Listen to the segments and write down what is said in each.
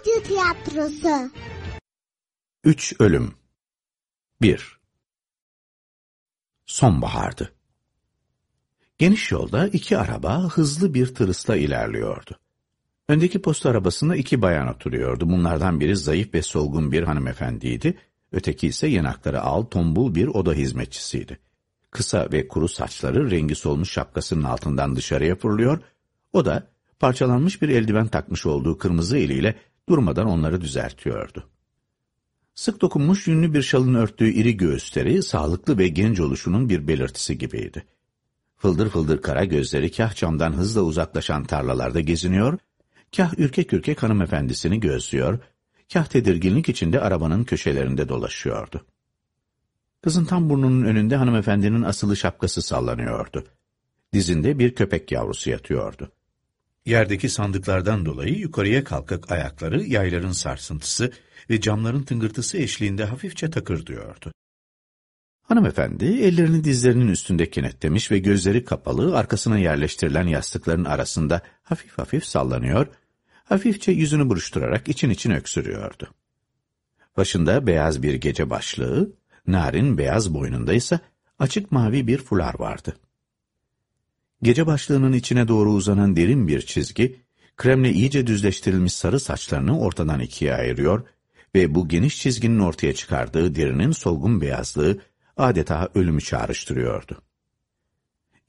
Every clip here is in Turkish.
Radyo tiyatrosu. Üç Ölüm 1. Sonbahardı. Geniş yolda iki araba hızlı bir tırısla ilerliyordu. Öndeki posta arabasında iki bayan oturuyordu. Bunlardan biri zayıf ve solgun bir hanımefendiydi. Öteki ise yanakları al, tombul bir oda hizmetçisiydi. Kısa ve kuru saçları rengi solmuş şapkasının altından dışarıya fırlıyor. O da parçalanmış bir eldiven takmış olduğu kırmızı eliyle durmadan onları düzeltiyordu. Sık dokunmuş yünlü bir şalın örttüğü iri göğüsleri sağlıklı ve genç oluşunun bir belirtisi gibiydi. Fıldır fıldır kara gözleri kah camdan hızla uzaklaşan tarlalarda geziniyor, kah ürkek ürkek hanımefendisini gözlüyor, kah tedirginlik içinde arabanın köşelerinde dolaşıyordu. Kızın tam burnunun önünde hanımefendinin asılı şapkası sallanıyordu. Dizinde bir köpek yavrusu yatıyordu. Yerdeki sandıklardan dolayı yukarıya kalkık ayakları yayların sarsıntısı ve camların tıngırtısı eşliğinde hafifçe takırdıyordu. Hanımefendi ellerini dizlerinin üstünde kenetlemiş ve gözleri kapalı arkasına yerleştirilen yastıkların arasında hafif hafif sallanıyor, hafifçe yüzünü buruşturarak için için öksürüyordu. Başında beyaz bir gece başlığı, narin beyaz boynunda ise açık mavi bir fular vardı. Gece başlığının içine doğru uzanan derin bir çizgi, kremle iyice düzleştirilmiş sarı saçlarını ortadan ikiye ayırıyor ve bu geniş çizginin ortaya çıkardığı derinin solgun beyazlığı adeta ölümü çağrıştırıyordu.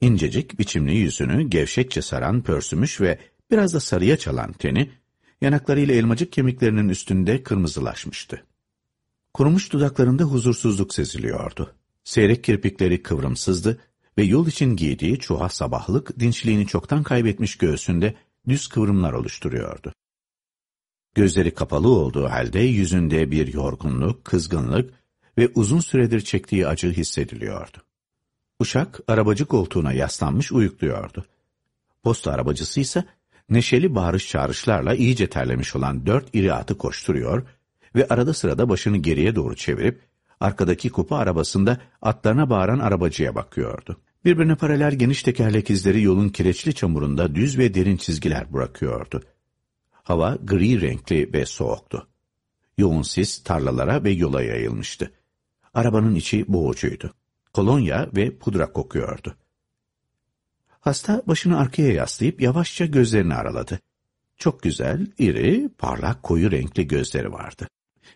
İncecik biçimli yüzünü gevşekçe saran pörsümüş ve biraz da sarıya çalan teni, yanaklarıyla elmacık kemiklerinin üstünde kırmızılaşmıştı. Kurumuş dudaklarında huzursuzluk seziliyordu. Seyrek kirpikleri kıvrımsızdı ve yol için giydiği çuha sabahlık dinçliğini çoktan kaybetmiş göğsünde düz kıvrımlar oluşturuyordu. Gözleri kapalı olduğu halde yüzünde bir yorgunluk, kızgınlık ve uzun süredir çektiği acı hissediliyordu. Uşak arabacı koltuğuna yaslanmış uyukluyordu. Posta arabacısı ise neşeli bağırış çağrışlarla iyice terlemiş olan dört iri atı koşturuyor ve arada sırada başını geriye doğru çevirip arkadaki kupa arabasında atlarına bağıran arabacıya bakıyordu. Birbirine paralel geniş tekerlek izleri yolun kireçli çamurunda düz ve derin çizgiler bırakıyordu. Hava gri renkli ve soğuktu. Yoğun sis tarlalara ve yola yayılmıştı. Arabanın içi boğucuydu. Kolonya ve pudra kokuyordu. Hasta başını arkaya yaslayıp yavaşça gözlerini araladı. Çok güzel, iri, parlak, koyu renkli gözleri vardı.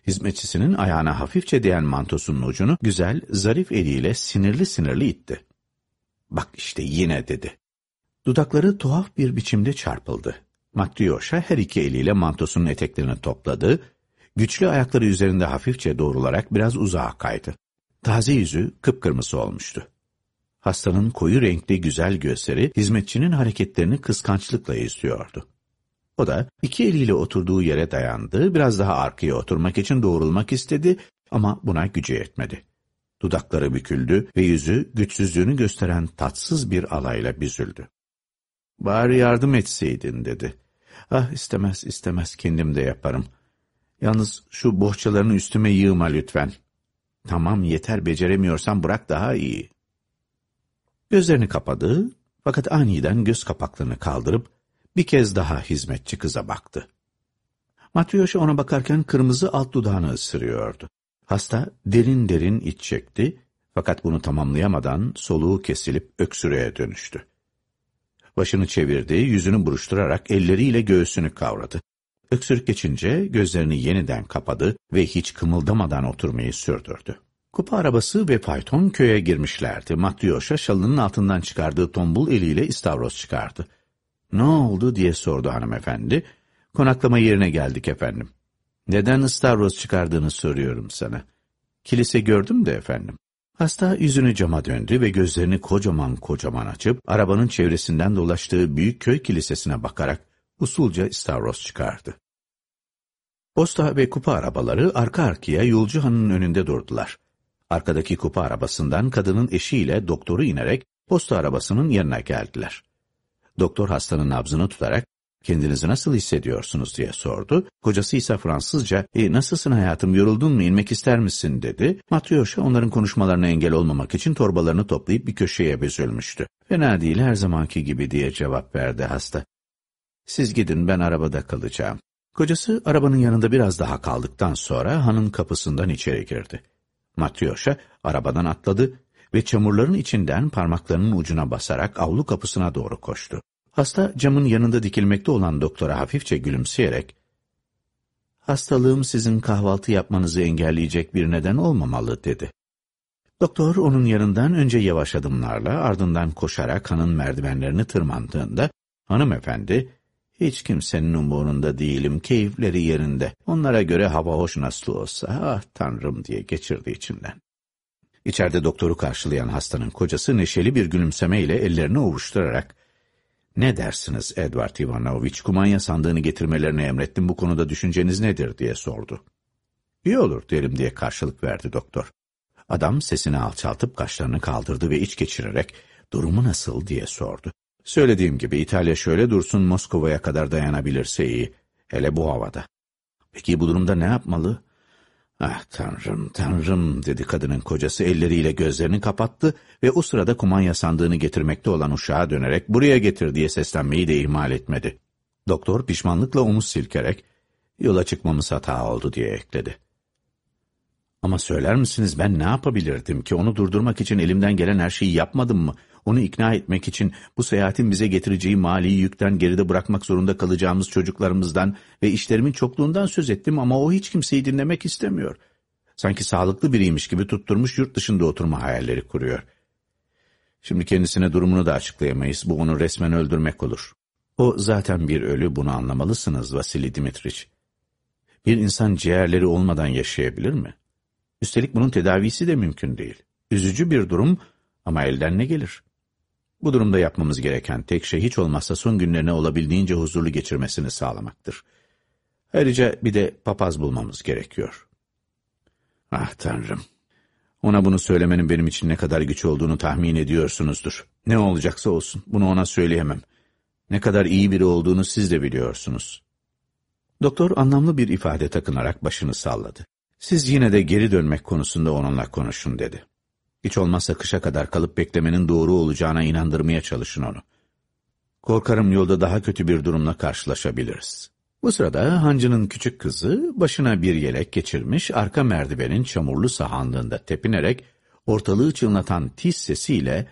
Hizmetçisinin ayağına hafifçe değen mantosunun ucunu güzel, zarif eliyle sinirli sinirli itti. Bak işte yine dedi. Dudakları tuhaf bir biçimde çarpıldı. Matryoşa her iki eliyle mantosunun eteklerini topladı, güçlü ayakları üzerinde hafifçe doğrularak biraz uzağa kaydı. Taze yüzü kıpkırmızı olmuştu. Hastanın koyu renkli güzel gözleri hizmetçinin hareketlerini kıskançlıkla izliyordu. O da iki eliyle oturduğu yere dayandı, biraz daha arkaya oturmak için doğrulmak istedi ama buna gücü yetmedi. Dudakları büküldü ve yüzü güçsüzlüğünü gösteren tatsız bir alayla büzüldü. Bari yardım etseydin dedi. Ah istemez istemez kendim de yaparım. Yalnız şu bohçalarını üstüme yığma lütfen. Tamam yeter beceremiyorsan bırak daha iyi. Gözlerini kapadı fakat aniden göz kapaklarını kaldırıp bir kez daha hizmetçi kıza baktı. Matryoşa ona bakarken kırmızı alt dudağını ısırıyordu. Hasta derin derin iç çekti fakat bunu tamamlayamadan soluğu kesilip öksürüğe dönüştü. Başını çevirdi, yüzünü buruşturarak elleriyle göğsünü kavradı. Öksürük geçince gözlerini yeniden kapadı ve hiç kımıldamadan oturmayı sürdürdü. Kupa arabası ve fayton köye girmişlerdi. Matryoşa şalının altından çıkardığı tombul eliyle istavroz çıkardı. Ne oldu diye sordu hanımefendi. Konaklama yerine geldik efendim. Neden istavroz çıkardığını soruyorum sana. Kilise gördüm de efendim. Hasta yüzünü cama döndü ve gözlerini kocaman kocaman açıp arabanın çevresinden dolaştığı büyük köy kilisesine bakarak usulca istavroz çıkardı. Posta ve kupa arabaları arka arkaya yolcu hanının önünde durdular. Arkadaki kupa arabasından kadının eşiyle doktoru inerek posta arabasının yanına geldiler. Doktor hastanın nabzını tutarak kendinizi nasıl hissediyorsunuz diye sordu. Kocası ise Fransızca e, nasılsın hayatım yoruldun mu inmek ister misin dedi. Matryoşa onların konuşmalarına engel olmamak için torbalarını toplayıp bir köşeye büzülmüştü. Fena değil her zamanki gibi diye cevap verdi hasta. Siz gidin ben arabada kalacağım. Kocası arabanın yanında biraz daha kaldıktan sonra hanın kapısından içeri girdi. Matryoşa arabadan atladı ve çamurların içinden parmaklarının ucuna basarak avlu kapısına doğru koştu. Hasta camın yanında dikilmekte olan doktora hafifçe gülümseyerek, ''Hastalığım sizin kahvaltı yapmanızı engelleyecek bir neden olmamalı.'' dedi. Doktor onun yanından önce yavaş adımlarla ardından koşarak hanın merdivenlerini tırmandığında, hanımefendi, ''Hiç kimsenin umurunda değilim, keyifleri yerinde, onlara göre hava hoş nasıl olsa, ah tanrım.'' diye geçirdi içinden. İçeride doktoru karşılayan hastanın kocası neşeli bir gülümsemeyle ellerini ovuşturarak, ''Ne dersiniz Edward Ivanovich, kumanya sandığını getirmelerini emrettim, bu konuda düşünceniz nedir?'' diye sordu. ''İyi olur derim.'' diye karşılık verdi doktor. Adam sesini alçaltıp kaşlarını kaldırdı ve iç geçirerek, ''Durumu nasıl?'' diye sordu. Söylediğim gibi İtalya şöyle dursun Moskova'ya kadar dayanabilirse iyi, hele bu havada. Peki bu durumda ne yapmalı? Ah tanrım, tanrım dedi kadının kocası elleriyle gözlerini kapattı ve o sırada kumanya sandığını getirmekte olan uşağa dönerek buraya getir diye seslenmeyi de ihmal etmedi. Doktor pişmanlıkla omuz silkerek yola çıkmamız hata oldu diye ekledi. Ama söyler misiniz ben ne yapabilirdim ki onu durdurmak için elimden gelen her şeyi yapmadım mı? Onu ikna etmek için bu seyahatin bize getireceği mali yükten geride bırakmak zorunda kalacağımız çocuklarımızdan ve işlerimin çokluğundan söz ettim ama o hiç kimseyi dinlemek istemiyor. Sanki sağlıklı biriymiş gibi tutturmuş yurt dışında oturma hayalleri kuruyor. Şimdi kendisine durumunu da açıklayamayız. Bu onu resmen öldürmek olur. O zaten bir ölü bunu anlamalısınız Vasili Dimitriç. Bir insan ciğerleri olmadan yaşayabilir mi? Üstelik bunun tedavisi de mümkün değil. Üzücü bir durum ama elden ne gelir? Bu durumda yapmamız gereken tek şey hiç olmazsa son günlerini olabildiğince huzurlu geçirmesini sağlamaktır. Ayrıca bir de papaz bulmamız gerekiyor. Ah tanrım! Ona bunu söylemenin benim için ne kadar güç olduğunu tahmin ediyorsunuzdur. Ne olacaksa olsun, bunu ona söyleyemem. Ne kadar iyi biri olduğunu siz de biliyorsunuz. Doktor anlamlı bir ifade takınarak başını salladı. Siz yine de geri dönmek konusunda onunla konuşun dedi. Hiç olmazsa kışa kadar kalıp beklemenin doğru olacağına inandırmaya çalışın onu. Korkarım yolda daha kötü bir durumla karşılaşabiliriz. Bu sırada hancının küçük kızı başına bir yelek geçirmiş arka merdivenin çamurlu sahanlığında tepinerek ortalığı çınlatan tiz sesiyle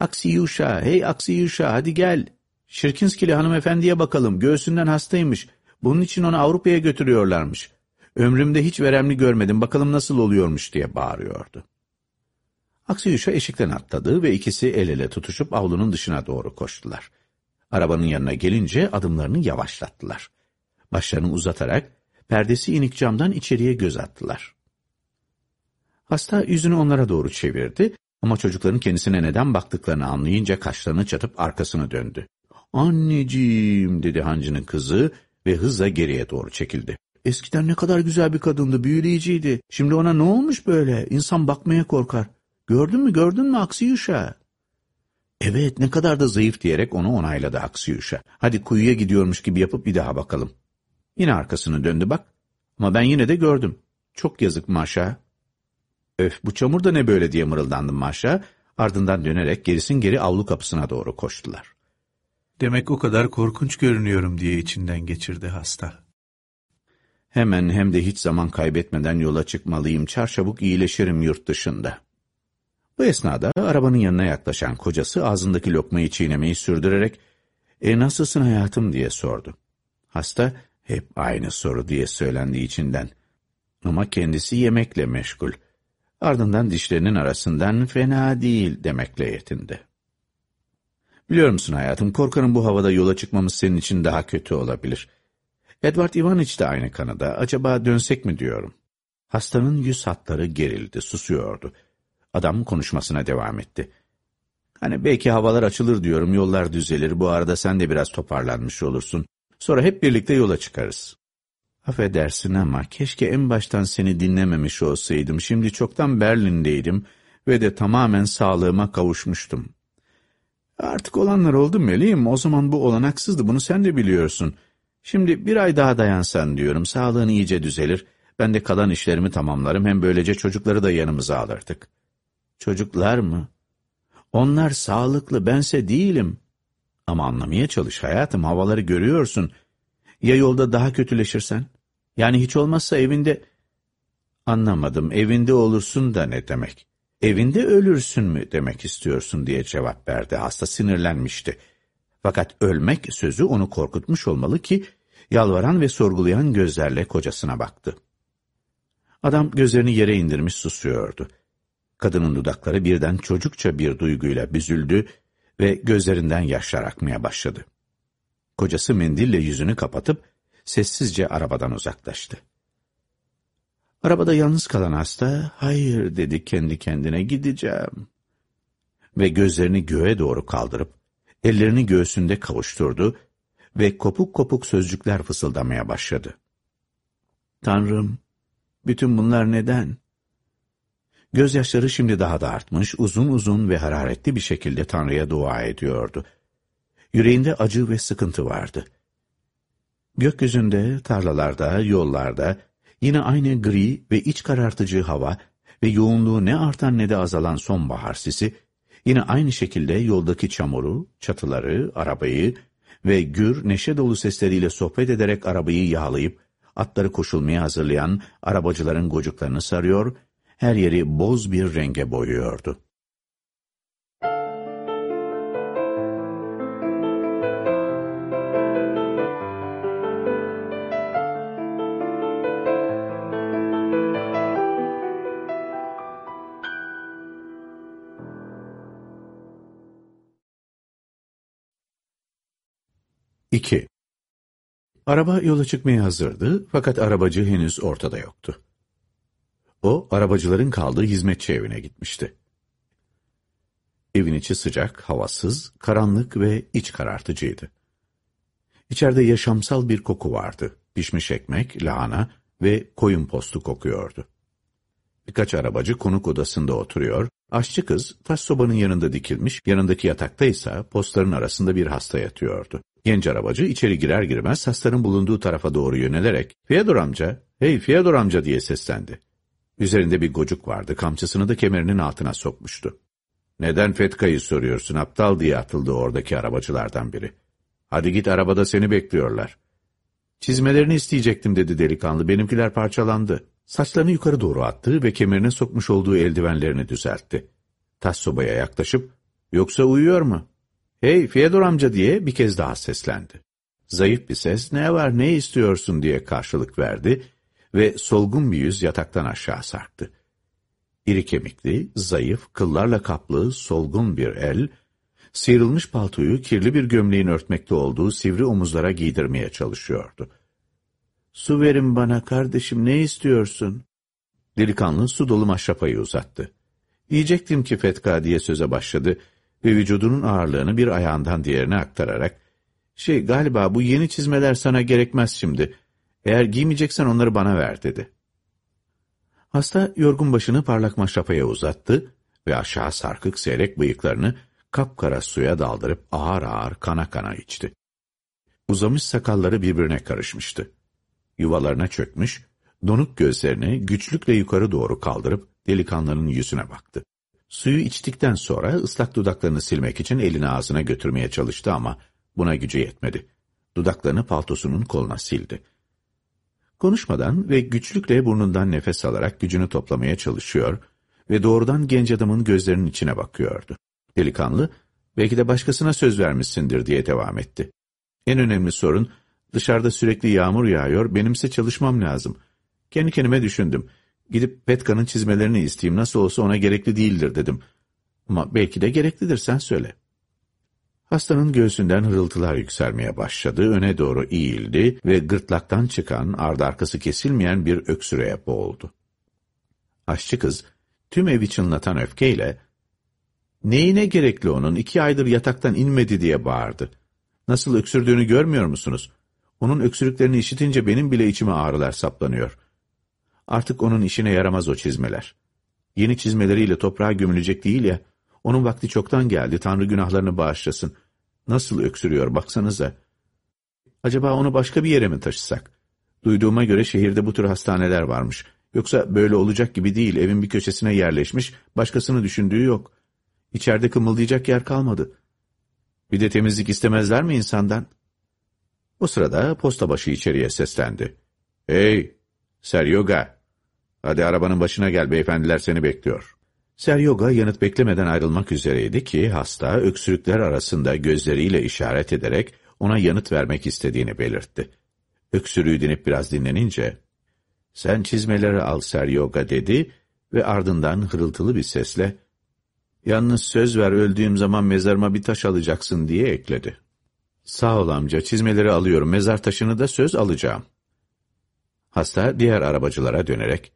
''Aksiyuşa, hey Aksiyuşa hadi gel. Şirkinskili hanımefendiye bakalım göğsünden hastaymış. Bunun için onu Avrupa'ya götürüyorlarmış. Ömrümde hiç veremli görmedim bakalım nasıl oluyormuş diye bağırıyordu. Aksiyuşa eşikten atladı ve ikisi el ele tutuşup avlunun dışına doğru koştular. Arabanın yanına gelince adımlarını yavaşlattılar. Başlarını uzatarak perdesi inik camdan içeriye göz attılar. Hasta yüzünü onlara doğru çevirdi ama çocukların kendisine neden baktıklarını anlayınca kaşlarını çatıp arkasını döndü. Anneciğim dedi hancının kızı ve hızla geriye doğru çekildi. Eskiden ne kadar güzel bir kadındı, büyüleyiciydi. Şimdi ona ne olmuş böyle? İnsan bakmaya korkar. Gördün mü, gördün mü Aksiyuşa? Evet, ne kadar da zayıf diyerek onu onayladı Aksiyuşa. Hadi kuyuya gidiyormuş gibi yapıp bir daha bakalım. Yine arkasını döndü bak. Ama ben yine de gördüm. Çok yazık Maşa. Öf, bu çamur da ne böyle diye mırıldandım Maşa. Ardından dönerek gerisin geri avlu kapısına doğru koştular. Demek o kadar korkunç görünüyorum diye içinden geçirdi hasta. Hemen hem de hiç zaman kaybetmeden yola çıkmalıyım. Çarçabuk iyileşirim yurt dışında. Bu esnada arabanın yanına yaklaşan kocası ağzındaki lokmayı çiğnemeyi sürdürerek ''E nasılsın hayatım?'' diye sordu. Hasta hep aynı soru diye söylendi içinden. Ama kendisi yemekle meşgul. Ardından dişlerinin arasından fena değil demekle yetindi. Biliyor musun hayatım, korkarım bu havada yola çıkmamız senin için daha kötü olabilir.'' Edward Ivaniç de aynı kanıda. Acaba dönsek mi diyorum. Hastanın yüz hatları gerildi, susuyordu. Adam konuşmasına devam etti. Hani belki havalar açılır diyorum, yollar düzelir. Bu arada sen de biraz toparlanmış olursun. Sonra hep birlikte yola çıkarız. Affedersin ama keşke en baştan seni dinlememiş olsaydım. Şimdi çoktan Berlin'deydim ve de tamamen sağlığıma kavuşmuştum. Artık olanlar oldu Melih'im. O zaman bu olanaksızdı. Bunu sen de biliyorsun.'' Şimdi bir ay daha dayansan diyorum, sağlığın iyice düzelir, ben de kalan işlerimi tamamlarım, hem böylece çocukları da yanımıza alırdık. Çocuklar mı? Onlar sağlıklı, bense değilim. Ama anlamaya çalış hayatım, havaları görüyorsun. Ya yolda daha kötüleşirsen? Yani hiç olmazsa evinde... Anlamadım, evinde olursun da ne demek? Evinde ölürsün mü demek istiyorsun diye cevap verdi. Hasta sinirlenmişti. Fakat ölmek sözü onu korkutmuş olmalı ki yalvaran ve sorgulayan gözlerle kocasına baktı. Adam gözlerini yere indirmiş susuyordu. Kadının dudakları birden çocukça bir duyguyla büzüldü ve gözlerinden yaşlar akmaya başladı. Kocası mendille yüzünü kapatıp sessizce arabadan uzaklaştı. Arabada yalnız kalan hasta, hayır dedi kendi kendine gideceğim. Ve gözlerini göğe doğru kaldırıp, ellerini göğsünde kavuşturdu ve kopuk kopuk sözcükler fısıldamaya başladı. Tanrım, bütün bunlar neden? Gözyaşları şimdi daha da artmış, uzun uzun ve hararetli bir şekilde Tanrı'ya dua ediyordu. Yüreğinde acı ve sıkıntı vardı. Gökyüzünde, tarlalarda, yollarda, yine aynı gri ve iç karartıcı hava ve yoğunluğu ne artan ne de azalan sonbahar sisi, yine aynı şekilde yoldaki çamuru, çatıları, arabayı ve gür, neşe dolu sesleriyle sohbet ederek arabayı yağlayıp, atları koşulmaya hazırlayan arabacıların gocuklarını sarıyor, her yeri boz bir renge boyuyordu. İki. Araba yola çıkmaya hazırdı fakat arabacı henüz ortada yoktu. O, arabacıların kaldığı hizmetçi evine gitmişti. Evin içi sıcak, havasız, karanlık ve iç karartıcıydı. İçeride yaşamsal bir koku vardı. Pişmiş ekmek, lahana ve koyun postu kokuyordu. Birkaç arabacı konuk odasında oturuyor, aşçı kız taş sobanın yanında dikilmiş, yanındaki yatakta ise postların arasında bir hasta yatıyordu. Genç arabacı içeri girer girmez hastanın bulunduğu tarafa doğru yönelerek ''Fiyador amca, hey Fiyador amca'' diye seslendi. Üzerinde bir gocuk vardı, kamçısını da kemerinin altına sokmuştu. ''Neden Fetka'yı soruyorsun aptal?'' diye atıldı oradaki arabacılardan biri. ''Hadi git arabada seni bekliyorlar.'' ''Çizmelerini isteyecektim'' dedi delikanlı, ''benimkiler parçalandı.'' Saçlarını yukarı doğru attı ve kemerine sokmuş olduğu eldivenlerini düzeltti. Taş sobaya yaklaşıp ''Yoksa uyuyor mu?'' ''Hey Fyodor amca'' diye bir kez daha seslendi. Zayıf bir ses ''Ne var ne istiyorsun?'' diye karşılık verdi ve solgun bir yüz yataktan aşağı sarktı. İri kemikli, zayıf, kıllarla kaplı, solgun bir el, sıyrılmış paltoyu kirli bir gömleğin örtmekte olduğu sivri omuzlara giydirmeye çalışıyordu. ''Su verin bana kardeşim, ne istiyorsun?'' Delikanlı su dolu maşrapayı uzattı. Diyecektim ki Fetka diye söze başladı ve vücudunun ağırlığını bir ayağından diğerine aktararak, ''Şey galiba bu yeni çizmeler sana gerekmez şimdi. Eğer giymeyeceksen onları bana ver.'' dedi. Hasta yorgun başını parlak maşrapaya uzattı ve aşağı sarkık seyrek bıyıklarını kapkara suya daldırıp ağır ağır kana kana içti. Uzamış sakalları birbirine karışmıştı. Yuvalarına çökmüş, donuk gözlerini güçlükle yukarı doğru kaldırıp delikanlının yüzüne baktı. Suyu içtikten sonra ıslak dudaklarını silmek için elini ağzına götürmeye çalıştı ama buna gücü yetmedi. Dudaklarını paltosunun koluna sildi. Konuşmadan ve güçlükle burnundan nefes alarak gücünü toplamaya çalışıyor ve doğrudan genç adamın gözlerinin içine bakıyordu. Delikanlı, belki de başkasına söz vermişsindir diye devam etti. En önemli sorun, dışarıda sürekli yağmur yağıyor, benimse çalışmam lazım. Kendi kendime düşündüm. Gidip Petka'nın çizmelerini isteyeyim, nasıl olsa ona gerekli değildir dedim. Ama belki de gereklidir, sen söyle. Hastanın göğsünden hırıltılar yükselmeye başladı, öne doğru eğildi ve gırtlaktan çıkan, ardı arkası kesilmeyen bir öksürüğe boğuldu. Aşçı kız, tüm evi çınlatan öfkeyle, ''Neyine gerekli onun, iki aydır yataktan inmedi?'' diye bağırdı. ''Nasıl öksürdüğünü görmüyor musunuz? Onun öksürüklerini işitince benim bile içime ağrılar saplanıyor. Artık onun işine yaramaz o çizmeler. Yeni çizmeleriyle toprağa gömülecek değil ya, onun vakti çoktan geldi, Tanrı günahlarını bağışlasın. Nasıl öksürüyor baksanıza. Acaba onu başka bir yere mi taşısak? Duyduğuma göre şehirde bu tür hastaneler varmış. Yoksa böyle olacak gibi değil, evin bir köşesine yerleşmiş, başkasını düşündüğü yok. İçeride kımıldayacak yer kalmadı. Bir de temizlik istemezler mi insandan? O sırada posta başı içeriye seslendi. Hey, Seryoga! Hadi arabanın başına gel, beyefendiler seni bekliyor. Seryoga yanıt beklemeden ayrılmak üzereydi ki hasta öksürükler arasında gözleriyle işaret ederek ona yanıt vermek istediğini belirtti. Öksürüğü dinip biraz dinlenince, ''Sen çizmeleri al Seryoga'' dedi ve ardından hırıltılı bir sesle, ''Yalnız söz ver öldüğüm zaman mezarıma bir taş alacaksın'' diye ekledi. ''Sağ ol amca, çizmeleri alıyorum, mezar taşını da söz alacağım.'' Hasta diğer arabacılara dönerek,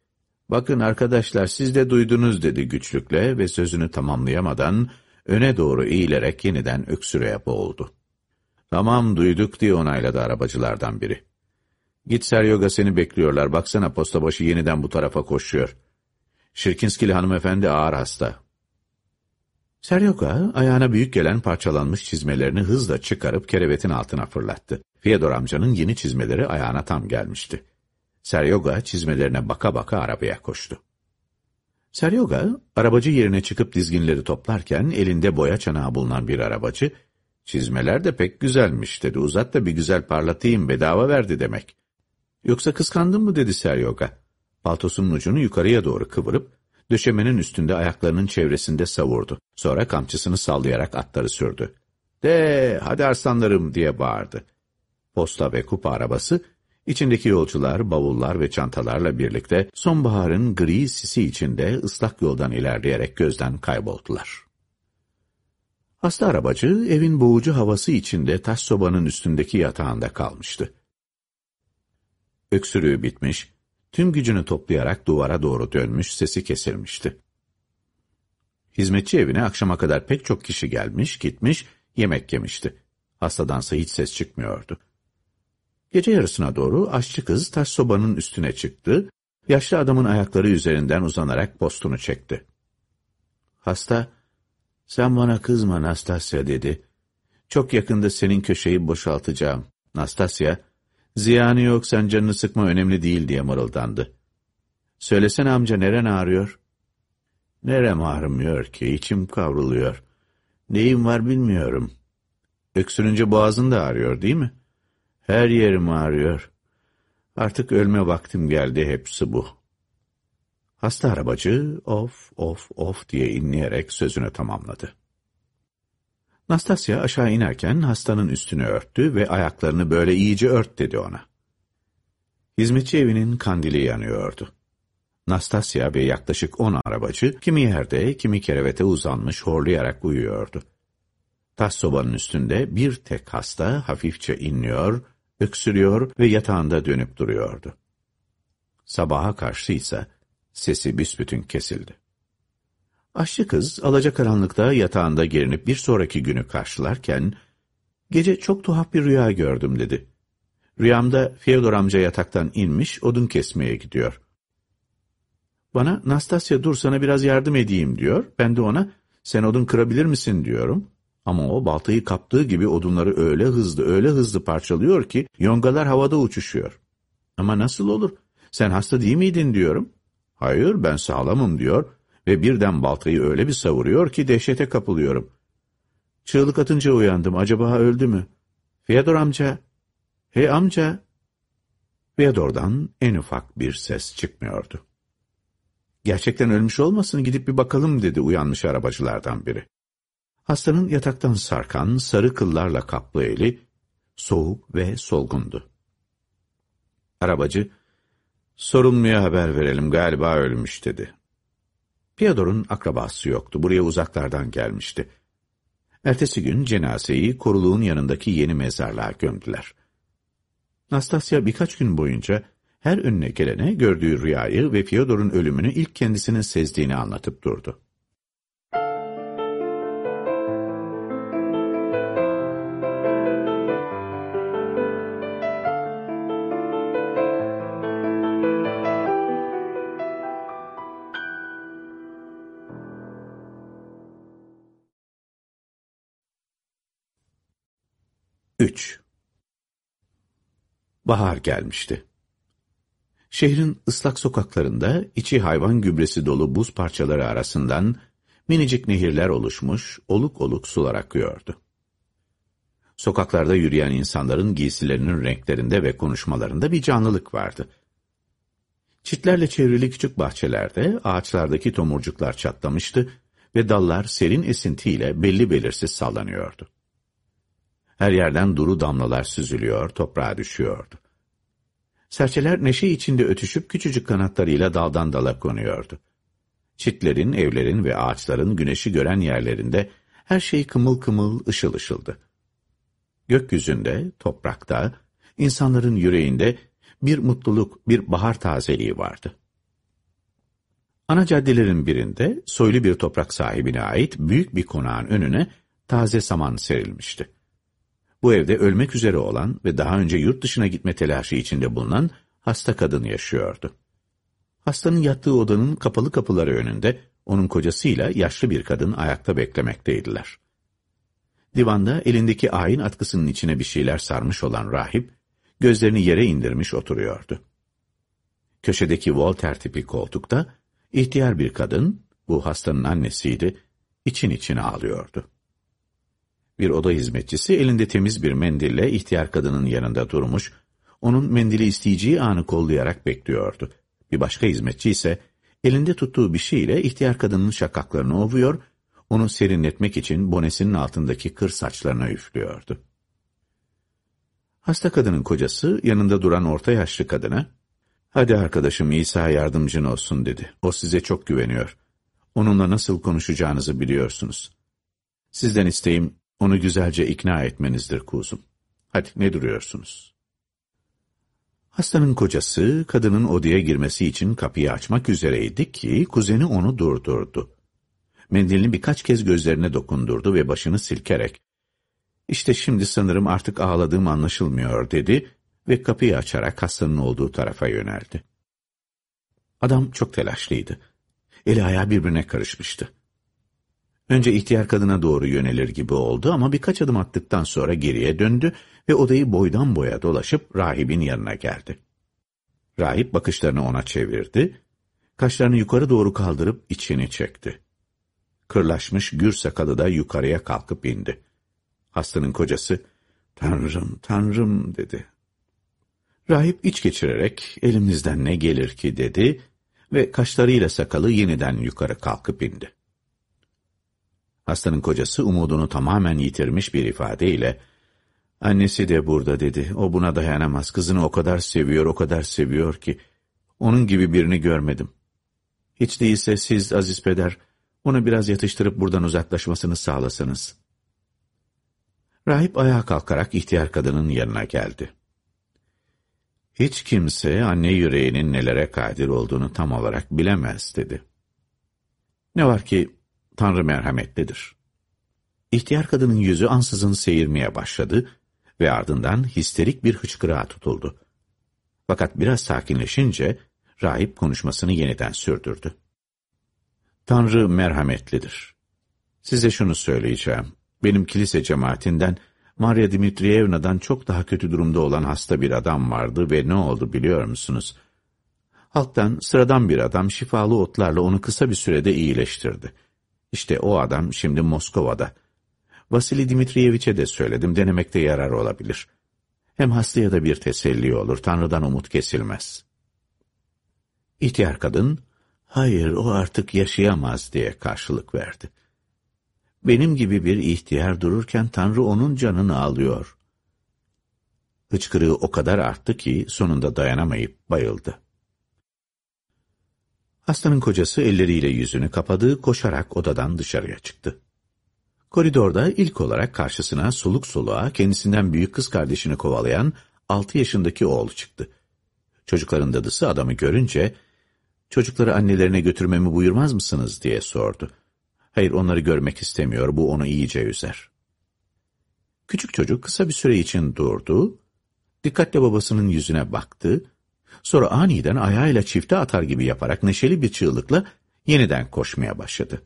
''Bakın arkadaşlar siz de duydunuz'' dedi güçlükle ve sözünü tamamlayamadan öne doğru eğilerek yeniden öksürüğe boğuldu. ''Tamam duyduk'' diye onayladı arabacılardan biri. ''Git Seryoga seni bekliyorlar, baksana posta başı yeniden bu tarafa koşuyor. Şirkinskili hanımefendi ağır hasta.'' Seryoga ayağına büyük gelen parçalanmış çizmelerini hızla çıkarıp kerevetin altına fırlattı. Fyodor amcanın yeni çizmeleri ayağına tam gelmişti. Seryoga çizmelerine baka baka arabaya koştu. Seryoga, arabacı yerine çıkıp dizginleri toplarken elinde boya çanağı bulunan bir arabacı, çizmeler de pek güzelmiş dedi, uzat da bir güzel parlatayım bedava verdi demek. Yoksa kıskandın mı dedi Seryoga. Paltosunun ucunu yukarıya doğru kıvırıp, döşemenin üstünde ayaklarının çevresinde savurdu. Sonra kamçısını sallayarak atları sürdü. De, hadi arslanlarım diye bağırdı. Posta ve kupa arabası, İçindeki yolcular, bavullar ve çantalarla birlikte sonbaharın gri sisi içinde ıslak yoldan ilerleyerek gözden kayboldular. Hasta arabacı evin boğucu havası içinde taş sobanın üstündeki yatağında kalmıştı. Öksürüğü bitmiş, tüm gücünü toplayarak duvara doğru dönmüş, sesi kesilmişti. Hizmetçi evine akşama kadar pek çok kişi gelmiş, gitmiş, yemek yemişti. Hastadansa hiç ses çıkmıyordu. Gece yarısına doğru aşçı kız taş sobanın üstüne çıktı, yaşlı adamın ayakları üzerinden uzanarak postunu çekti. Hasta, sen bana kızma Nastasya dedi. Çok yakında senin köşeyi boşaltacağım. Nastasya, ziyanı yok sen canını sıkma önemli değil diye mırıldandı. Söylesene amca neren ağrıyor? Nerem ağrımıyor ki, içim kavruluyor. Neyim var bilmiyorum. Öksürünce boğazın da ağrıyor değil mi?'' Her yerim ağrıyor. Artık ölme vaktim geldi hepsi bu. Hasta arabacı of of of diye inleyerek sözünü tamamladı. Nastasya aşağı inerken hastanın üstünü örttü ve ayaklarını böyle iyice ört dedi ona. Hizmetçi evinin kandili yanıyordu. Nastasya ve yaklaşık on arabacı kimi yerde kimi kerevete uzanmış horlayarak uyuyordu. Taş sobanın üstünde bir tek hasta hafifçe inliyor öksürüyor ve yatağında dönüp duruyordu. Sabaha karşı ise sesi büsbütün kesildi. Aşçı kız alacakaranlıkta yatağında gerinip bir sonraki günü karşılarken, gece çok tuhaf bir rüya gördüm dedi. Rüyamda Fyodor amca yataktan inmiş, odun kesmeye gidiyor. Bana, Nastasya dur sana biraz yardım edeyim diyor. Ben de ona, sen odun kırabilir misin diyorum. Ama o baltayı kaptığı gibi odunları öyle hızlı öyle hızlı parçalıyor ki yongalar havada uçuşuyor. Ama nasıl olur? Sen hasta değil miydin diyorum. Hayır ben sağlamım diyor ve birden baltayı öyle bir savuruyor ki dehşete kapılıyorum. Çığlık atınca uyandım. Acaba öldü mü? Fyodor amca. Hey amca. Fyodor'dan en ufak bir ses çıkmıyordu. Gerçekten ölmüş olmasın gidip bir bakalım dedi uyanmış arabacılardan biri. Hastanın yataktan sarkan, sarı kıllarla kaplı eli, soğuk ve solgundu. Arabacı, sorulmaya haber verelim galiba ölmüş dedi. Fyodor'un akrabası yoktu, buraya uzaklardan gelmişti. Ertesi gün cenazeyi koruluğun yanındaki yeni mezarlığa gömdüler. Nastasya birkaç gün boyunca her önüne gelene gördüğü rüyayı ve Fyodor'un ölümünü ilk kendisinin sezdiğini anlatıp durdu. Bahar gelmişti. Şehrin ıslak sokaklarında içi hayvan gübresi dolu buz parçaları arasından minicik nehirler oluşmuş, oluk oluk sular akıyordu. Sokaklarda yürüyen insanların giysilerinin renklerinde ve konuşmalarında bir canlılık vardı. Çitlerle çevrili küçük bahçelerde ağaçlardaki tomurcuklar çatlamıştı ve dallar serin esintiyle belli belirsiz sallanıyordu. Her yerden duru damlalar süzülüyor, toprağa düşüyordu. Serçeler neşe içinde ötüşüp küçücük kanatlarıyla daldan dala konuyordu. Çitlerin, evlerin ve ağaçların güneşi gören yerlerinde her şey kımıl kımıl ışıl ışıldı. Gökyüzünde, toprakta, insanların yüreğinde bir mutluluk, bir bahar tazeliği vardı. Ana caddelerin birinde soylu bir toprak sahibine ait büyük bir konağın önüne taze saman serilmişti. Bu evde ölmek üzere olan ve daha önce yurt dışına gitme telaşı içinde bulunan hasta kadın yaşıyordu. Hastanın yattığı odanın kapalı kapıları önünde onun kocasıyla yaşlı bir kadın ayakta beklemekteydiler. Divanda elindeki ayin atkısının içine bir şeyler sarmış olan rahip, gözlerini yere indirmiş oturuyordu. Köşedeki Volter tipi koltukta, ihtiyar bir kadın, bu hastanın annesiydi, için içine ağlıyordu. Bir oda hizmetçisi elinde temiz bir mendille ihtiyar kadının yanında durmuş, onun mendili isteyeceği anı kollayarak bekliyordu. Bir başka hizmetçi ise elinde tuttuğu bir şeyle ihtiyar kadının şakaklarını ovuyor, onu serinletmek için bonesinin altındaki kır saçlarına üflüyordu. Hasta kadının kocası yanında duran orta yaşlı kadına, ''Hadi arkadaşım İsa yardımcın olsun.'' dedi. ''O size çok güveniyor. Onunla nasıl konuşacağınızı biliyorsunuz. Sizden isteğim onu güzelce ikna etmenizdir kuzum. Hadi ne duruyorsunuz?'' Hastanın kocası, kadının odaya girmesi için kapıyı açmak üzereydi ki, kuzeni onu durdurdu. Mendilini birkaç kez gözlerine dokundurdu ve başını silkerek, ''İşte şimdi sanırım artık ağladığım anlaşılmıyor.'' dedi ve kapıyı açarak hastanın olduğu tarafa yöneldi. Adam çok telaşlıydı. Eli ayağı birbirine karışmıştı. Önce ihtiyar kadına doğru yönelir gibi oldu ama birkaç adım attıktan sonra geriye döndü ve odayı boydan boya dolaşıp rahibin yanına geldi. Rahip bakışlarını ona çevirdi, kaşlarını yukarı doğru kaldırıp içini çekti. Kırlaşmış gür sakalı da yukarıya kalkıp indi. Hastanın kocası, ''Tanrım, Tanrım'' dedi. Rahip iç geçirerek, ''Elimizden ne gelir ki'' dedi ve kaşlarıyla sakalı yeniden yukarı kalkıp indi. Hastanın kocası umudunu tamamen yitirmiş bir ifadeyle, ''Annesi de burada'' dedi. ''O buna dayanamaz. Kızını o kadar seviyor, o kadar seviyor ki. Onun gibi birini görmedim. Hiç değilse siz aziz peder, onu biraz yatıştırıp buradan uzaklaşmasını sağlasanız.'' Rahip ayağa kalkarak ihtiyar kadının yanına geldi. Hiç kimse anne yüreğinin nelere kadir olduğunu tam olarak bilemez dedi. Ne var ki Tanrı merhametlidir. İhtiyar kadının yüzü ansızın seyirmeye başladı ve ardından histerik bir hıçkırığa tutuldu. Fakat biraz sakinleşince rahip konuşmasını yeniden sürdürdü. Tanrı merhametlidir. Size şunu söyleyeceğim. Benim kilise cemaatinden Maria Dimitrievna'dan çok daha kötü durumda olan hasta bir adam vardı ve ne oldu biliyor musunuz? Halktan sıradan bir adam şifalı otlarla onu kısa bir sürede iyileştirdi. İşte o adam şimdi Moskova'da. Vasili Dimitriyeviç'e de söyledim, denemekte yarar olabilir. Hem hastaya da bir teselli olur, Tanrı'dan umut kesilmez. İhtiyar kadın, hayır o artık yaşayamaz diye karşılık verdi. Benim gibi bir ihtiyar dururken Tanrı onun canını alıyor. Hıçkırığı o kadar arttı ki sonunda dayanamayıp bayıldı. Hastanın kocası elleriyle yüzünü kapadı, koşarak odadan dışarıya çıktı. Koridorda ilk olarak karşısına soluk soluğa kendisinden büyük kız kardeşini kovalayan altı yaşındaki oğlu çıktı. Çocukların dadısı adamı görünce, çocukları annelerine götürmemi buyurmaz mısınız diye sordu. Hayır onları görmek istemiyor, bu onu iyice üzer. Küçük çocuk kısa bir süre için durdu, dikkatle babasının yüzüne baktı, sonra aniden ayağıyla çifte atar gibi yaparak neşeli bir çığlıkla yeniden koşmaya başladı.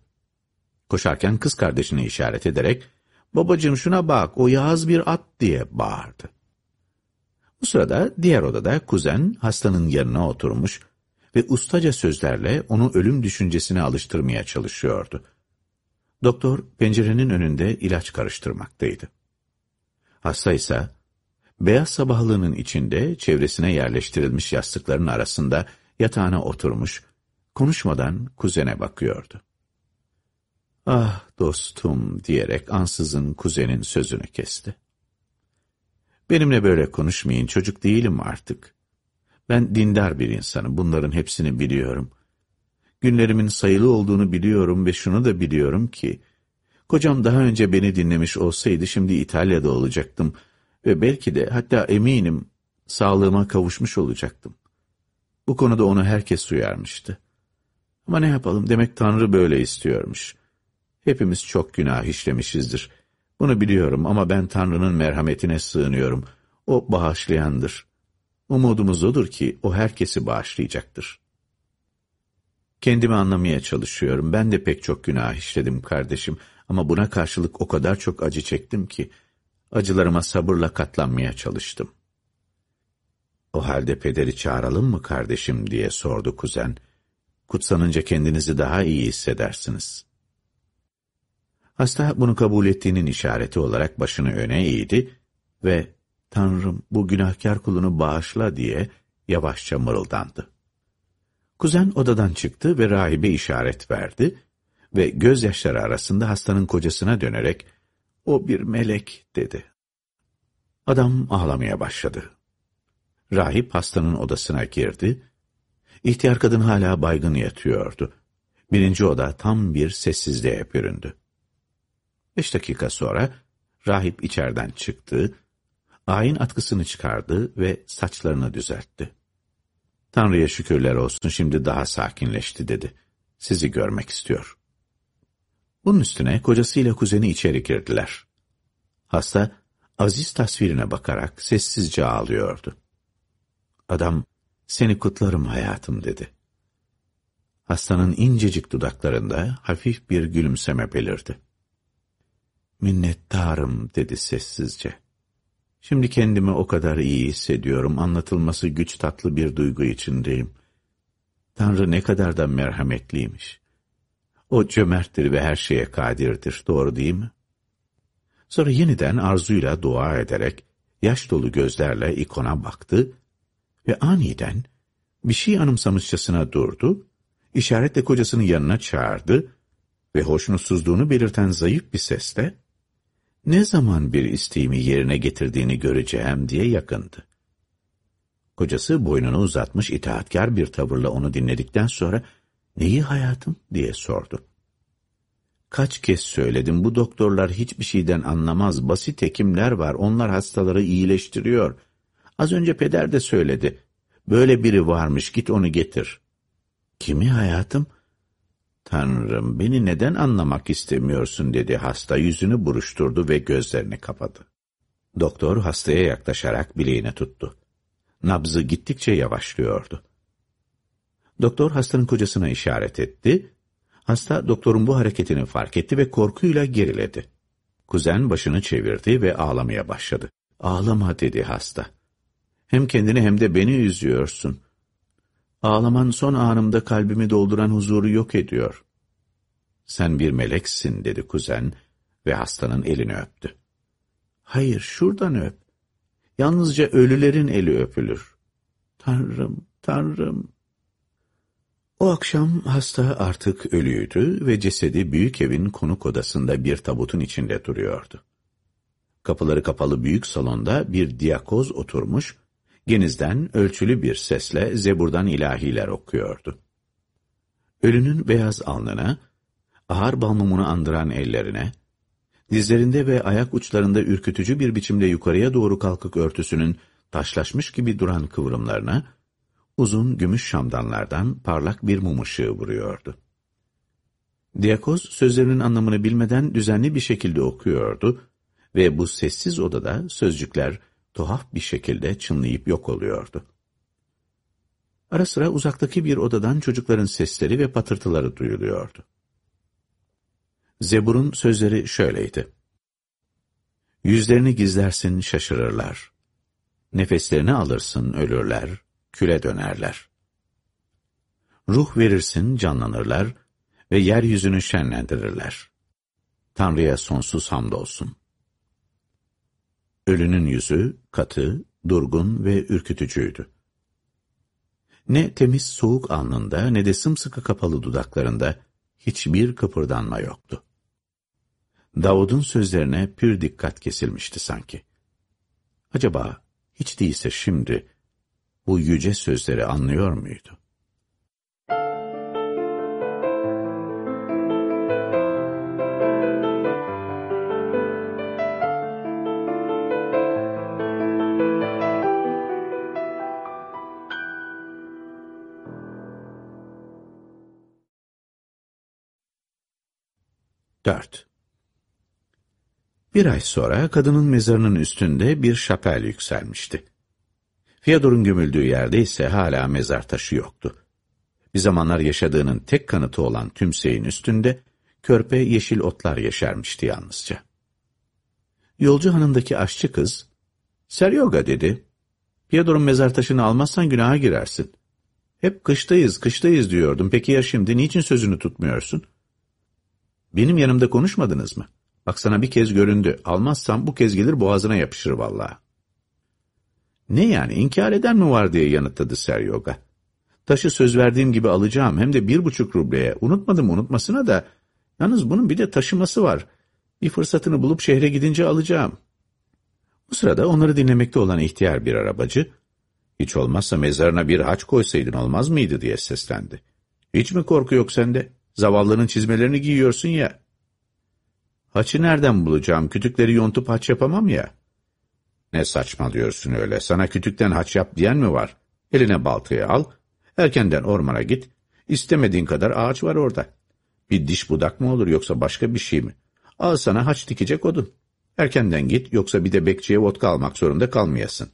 Koşarken kız kardeşine işaret ederek, babacığım şuna bak o yağız bir at diye bağırdı. Bu sırada diğer odada kuzen hastanın yanına oturmuş ve ustaca sözlerle onu ölüm düşüncesine alıştırmaya çalışıyordu. Doktor pencerenin önünde ilaç karıştırmaktaydı. Hasta ise beyaz sabahlığının içinde çevresine yerleştirilmiş yastıkların arasında yatağına oturmuş, konuşmadan kuzene bakıyordu. Ah dostum diyerek ansızın kuzenin sözünü kesti. Benimle böyle konuşmayın, çocuk değilim artık. Ben dindar bir insanım, bunların hepsini biliyorum. Günlerimin sayılı olduğunu biliyorum ve şunu da biliyorum ki, kocam daha önce beni dinlemiş olsaydı şimdi İtalya'da olacaktım ve belki de hatta eminim sağlığıma kavuşmuş olacaktım. Bu konuda onu herkes uyarmıştı. Ama ne yapalım demek Tanrı böyle istiyormuş. Hepimiz çok günah işlemişizdir. Bunu biliyorum ama ben Tanrı'nın merhametine sığınıyorum. O bağışlayandır. Umudumuz odur ki o herkesi bağışlayacaktır. Kendimi anlamaya çalışıyorum. Ben de pek çok günah işledim kardeşim ama buna karşılık o kadar çok acı çektim ki acılarıma sabırla katlanmaya çalıştım. O halde pederi çağıralım mı kardeşim diye sordu kuzen. Kutsanınca kendinizi daha iyi hissedersiniz. Hasta bunu kabul ettiğinin işareti olarak başını öne eğdi ve Tanrım bu günahkar kulunu bağışla diye yavaşça mırıldandı. Kuzen odadan çıktı ve rahibe işaret verdi ve gözyaşları arasında hastanın kocasına dönerek o bir melek dedi. Adam ağlamaya başladı. Rahip hastanın odasına girdi. İhtiyar kadın hala baygın yatıyordu. Birinci oda tam bir sessizliğe büründü. Beş dakika sonra rahip içeriden çıktı, ayin atkısını çıkardı ve saçlarını düzeltti. Tanrı'ya şükürler olsun şimdi daha sakinleşti dedi. Sizi görmek istiyor. Bunun üstüne kocasıyla kuzeni içeri girdiler. Hasta aziz tasvirine bakarak sessizce ağlıyordu. Adam, seni kutlarım hayatım dedi. Hastanın incecik dudaklarında hafif bir gülümseme belirdi. Minnettarım dedi sessizce. Şimdi kendimi o kadar iyi hissediyorum, anlatılması güç tatlı bir duygu içindeyim. Tanrı ne kadar da merhametliymiş. O cömerttir ve her şeye kadirdir, doğru değil mi? Sonra yeniden arzuyla dua ederek, yaş dolu gözlerle ikona baktı ve aniden bir şey anımsamışçasına durdu, işaretle kocasını yanına çağırdı ve hoşnutsuzluğunu belirten zayıf bir sesle, ne zaman bir isteğimi yerine getirdiğini göreceğim diye yakındı. Kocası boynunu uzatmış itaatkar bir tavırla onu dinledikten sonra, neyi hayatım diye sordu. Kaç kez söyledim bu doktorlar hiçbir şeyden anlamaz, basit hekimler var, onlar hastaları iyileştiriyor. Az önce peder de söyledi, böyle biri varmış git onu getir. Kimi hayatım? Tanrım beni neden anlamak istemiyorsun dedi hasta yüzünü buruşturdu ve gözlerini kapadı. Doktor hastaya yaklaşarak bileğine tuttu. Nabzı gittikçe yavaşlıyordu. Doktor hastanın kocasına işaret etti. Hasta doktorun bu hareketini fark etti ve korkuyla geriledi. Kuzen başını çevirdi ve ağlamaya başladı. Ağlama dedi hasta. Hem kendini hem de beni üzüyorsun. Ağlaman son anımda kalbimi dolduran huzuru yok ediyor. Sen bir meleksin dedi kuzen ve hastanın elini öptü. Hayır şuradan öp. Yalnızca ölülerin eli öpülür. Tanrım, Tanrım. O akşam hasta artık ölüydü ve cesedi büyük evin konuk odasında bir tabutun içinde duruyordu. Kapıları kapalı büyük salonda bir diakoz oturmuş genizden ölçülü bir sesle zeburdan ilahiler okuyordu. Ölünün beyaz alnına, ağır balmumunu andıran ellerine, dizlerinde ve ayak uçlarında ürkütücü bir biçimde yukarıya doğru kalkık örtüsünün taşlaşmış gibi duran kıvrımlarına, uzun gümüş şamdanlardan parlak bir mum ışığı vuruyordu. Diyakoz sözlerinin anlamını bilmeden düzenli bir şekilde okuyordu ve bu sessiz odada sözcükler tuhaf bir şekilde çınlayıp yok oluyordu. Ara sıra uzaktaki bir odadan çocukların sesleri ve patırtıları duyuluyordu. Zebur'un sözleri şöyleydi. Yüzlerini gizlersin şaşırırlar. Nefeslerini alırsın ölürler, küle dönerler. Ruh verirsin canlanırlar ve yeryüzünü şenlendirirler. Tanrı'ya sonsuz hamdolsun. Ölünün yüzü katı, durgun ve ürkütücüydü. Ne temiz soğuk alnında ne de sımsıkı kapalı dudaklarında hiçbir kıpırdanma yoktu. Davud'un sözlerine pür dikkat kesilmişti sanki. Acaba hiç değilse şimdi bu yüce sözleri anlıyor muydu? Dört. Bir ay sonra kadının mezarının üstünde bir şapel yükselmişti. Fyodor'un gömüldüğü yerde ise hala mezar taşı yoktu. Bir zamanlar yaşadığının tek kanıtı olan tümseyin üstünde körpe yeşil otlar yeşermişti yalnızca. Yolcu hanındaki aşçı kız, Seryoga dedi, Fyodor'un mezar taşını almazsan günaha girersin. Hep kıştayız, kıştayız diyordum. Peki ya şimdi niçin sözünü tutmuyorsun? Benim yanımda konuşmadınız mı? Bak sana bir kez göründü. Almazsam bu kez gelir boğazına yapışır vallahi. Ne yani inkar eden mi var diye yanıtladı Seryoga. Taşı söz verdiğim gibi alacağım hem de bir buçuk rubleye. Unutmadım unutmasına da. Yalnız bunun bir de taşıması var. Bir fırsatını bulup şehre gidince alacağım. Bu sırada onları dinlemekte olan ihtiyar bir arabacı, hiç olmazsa mezarına bir haç koysaydın olmaz mıydı diye seslendi. Hiç mi korku yok sende? Zavallının çizmelerini giyiyorsun ya. Haçı nereden bulacağım? Kütükleri yontup haç yapamam ya. Ne saçmalıyorsun öyle? Sana kütükten haç yap diyen mi var? Eline baltayı al, erkenden ormana git. İstemediğin kadar ağaç var orada. Bir diş budak mı olur yoksa başka bir şey mi? Al sana haç dikecek odun. Erkenden git yoksa bir de bekçiye vodka almak zorunda kalmayasın.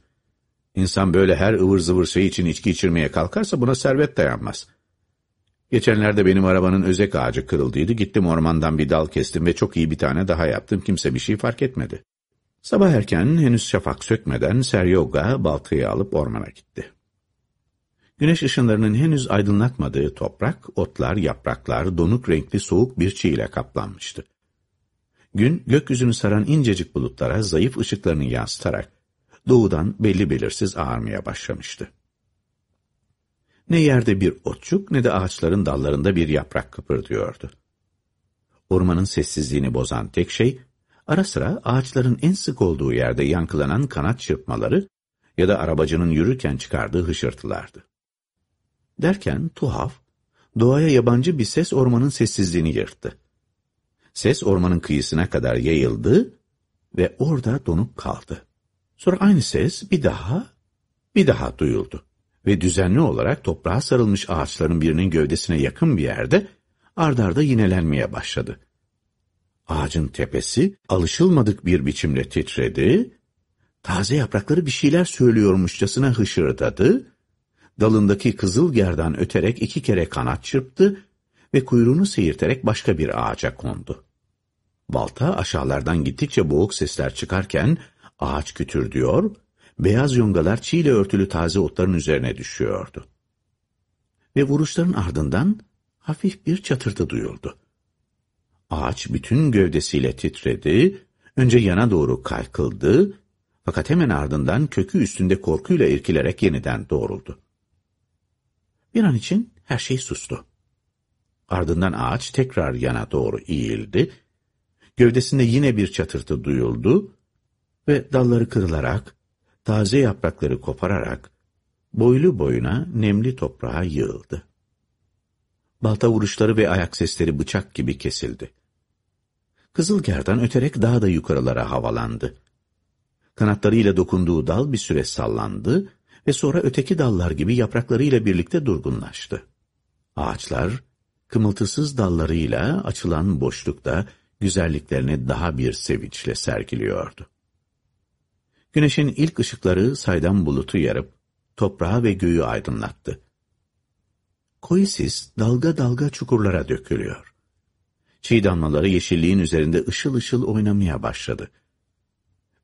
İnsan böyle her ıvır zıvır şey için içki içirmeye kalkarsa buna servet dayanmaz. Geçenlerde benim arabanın özek ağacı kırıldıydı. Gittim ormandan bir dal kestim ve çok iyi bir tane daha yaptım. Kimse bir şey fark etmedi. Sabah erken henüz şafak sökmeden Seryoga baltayı alıp ormana gitti. Güneş ışınlarının henüz aydınlatmadığı toprak, otlar, yapraklar, donuk renkli soğuk bir çiğ ile kaplanmıştı. Gün gökyüzünü saran incecik bulutlara zayıf ışıklarını yansıtarak doğudan belli belirsiz ağarmaya başlamıştı. Ne yerde bir otçuk ne de ağaçların dallarında bir yaprak kıpırdıyordu. Ormanın sessizliğini bozan tek şey, ara sıra ağaçların en sık olduğu yerde yankılanan kanat çırpmaları ya da arabacının yürürken çıkardığı hışırtılardı. Derken tuhaf, doğaya yabancı bir ses ormanın sessizliğini yırttı. Ses ormanın kıyısına kadar yayıldı ve orada donup kaldı. Sonra aynı ses bir daha, bir daha duyuldu ve düzenli olarak toprağa sarılmış ağaçların birinin gövdesine yakın bir yerde ardarda yinelenmeye başladı. Ağacın tepesi alışılmadık bir biçimde titredi, taze yaprakları bir şeyler söylüyormuşçasına hışırdadı, dalındaki kızıl gerdan öterek iki kere kanat çırptı ve kuyruğunu seyirterek başka bir ağaca kondu. Balta aşağılardan gittikçe boğuk sesler çıkarken ağaç kütürdüyor, beyaz yongalar çiğle örtülü taze otların üzerine düşüyordu. Ve vuruşların ardından hafif bir çatırtı duyuldu. Ağaç bütün gövdesiyle titredi, önce yana doğru kaykıldı, fakat hemen ardından kökü üstünde korkuyla irkilerek yeniden doğruldu. Bir an için her şey sustu. Ardından ağaç tekrar yana doğru eğildi, gövdesinde yine bir çatırtı duyuldu ve dalları kırılarak taze yaprakları kopararak boylu boyuna nemli toprağa yığıldı. Balta vuruşları ve ayak sesleri bıçak gibi kesildi. Kızılgerdan öterek daha da yukarılara havalandı. Kanatlarıyla dokunduğu dal bir süre sallandı ve sonra öteki dallar gibi yapraklarıyla birlikte durgunlaştı. Ağaçlar, kımıltısız dallarıyla açılan boşlukta güzelliklerini daha bir sevinçle sergiliyordu. Güneşin ilk ışıkları saydam bulutu yarıp, toprağı ve göğü aydınlattı. Koyu sis dalga dalga çukurlara dökülüyor. Çiğ damlaları yeşilliğin üzerinde ışıl ışıl oynamaya başladı.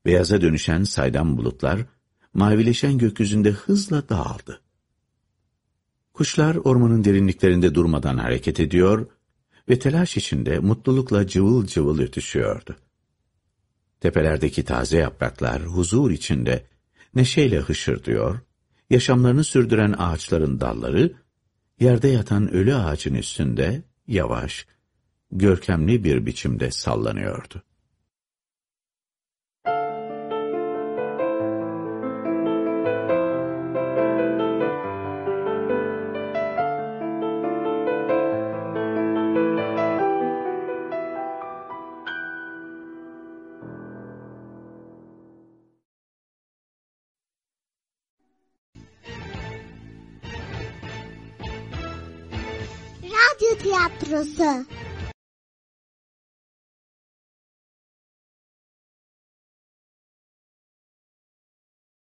Beyaza dönüşen saydam bulutlar, mavileşen gökyüzünde hızla dağıldı. Kuşlar ormanın derinliklerinde durmadan hareket ediyor ve telaş içinde mutlulukla cıvıl cıvıl ötüşüyordu. Tepelerdeki taze yapraklar huzur içinde neşeyle hışırdıyor, yaşamlarını sürdüren ağaçların dalları, yerde yatan ölü ağacın üstünde yavaş, görkemli bir biçimde sallanıyordu.